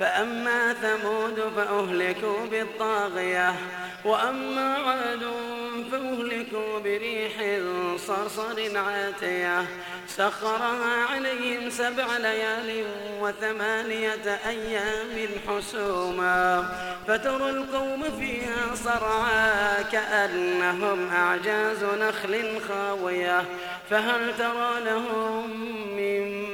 فأما ثمود فأهلكوا بالطاغية وأما عاد فأهلكوا بريح صرصر عاتية. سخرها عليهم سبع ليال وثمانية أيام حسوما. فترى القوم فيها صرعا كأنهم أعجاز نخل خاوية. فهل ترى لهم من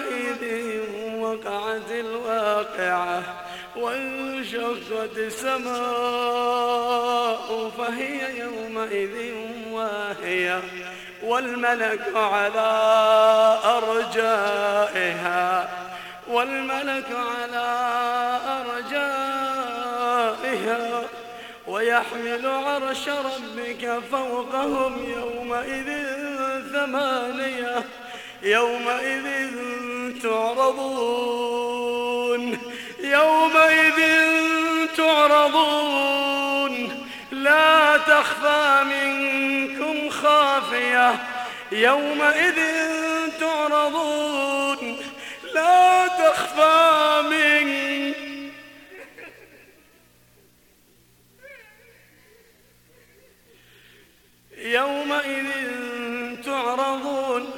فيومئذ وقعت الواقعة وانشقت السماء فهي يومئذ واهية والملك على أرجائها والملك على أرجائها ويحمل عرش ربك فوقهم يومئذ ثمانية يومئذ تعرضون. يومئذ تعرضون. لا تخفى منكم خافية. يومئذ تعرضون. لا تخفى منكم. يومئذ تعرضون.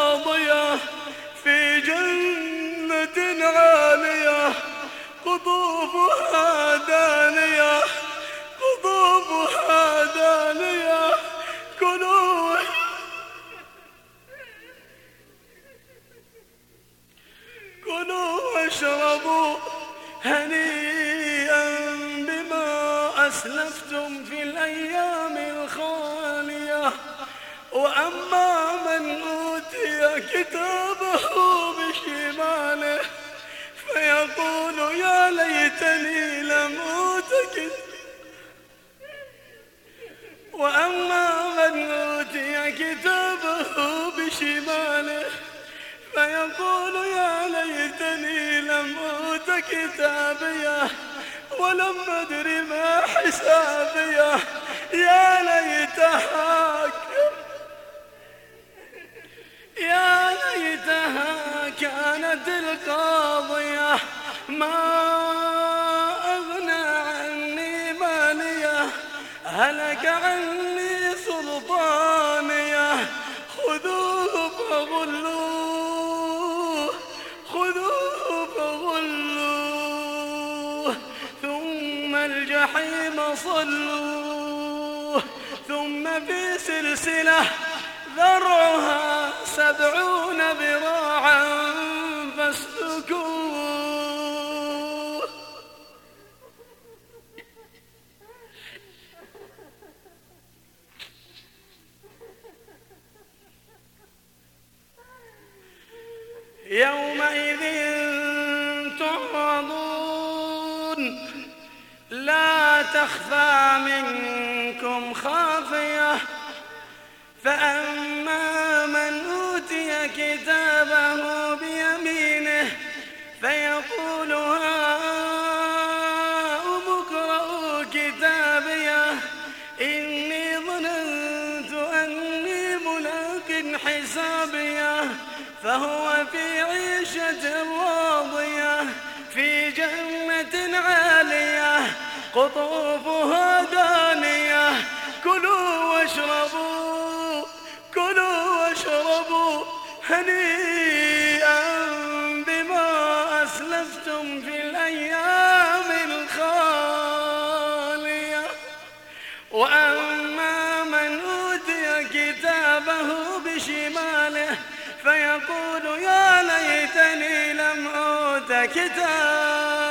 قطوفها دانية قطوفها دانية كلوا كلوا واشربوا هنيئا بما أسلفتم في الأيام الخالية. وأما من أوتي كتابه كتابيه ولم أدر ما حسابية. يا ليتها يا ليتها كانت القاضية. ما أغنى عني مالية هلك عني سلطانية. خذوه فغلوه في سلسلة ذرعها سبعون ذراعا فاسلكوه. يومئذ تخفى منكم خافية فأما قطوفها دانية. كلوا واشربوا كلوا واشربوا هنيئا بما أسلفتم في الأيام الخالية. وأما من أوتي كتابه بشماله فيقول يا ليتني لم أوت كتابي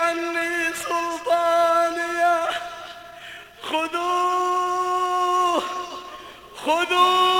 عني سلطانية. خذوه خذوه.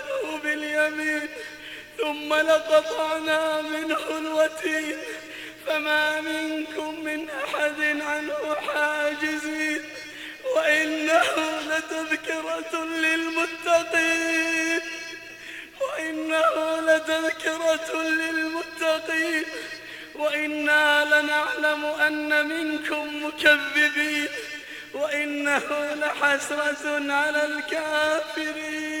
باليمين ثم لقطعنا منه الوتين فما منكم من أحد عنه حاجزين وإنه لتذكرة للمتقين وإنه لتذكرة للمتقين وإنا لنعلم أن منكم مكذبين وإنه لحسرة على الكافرين.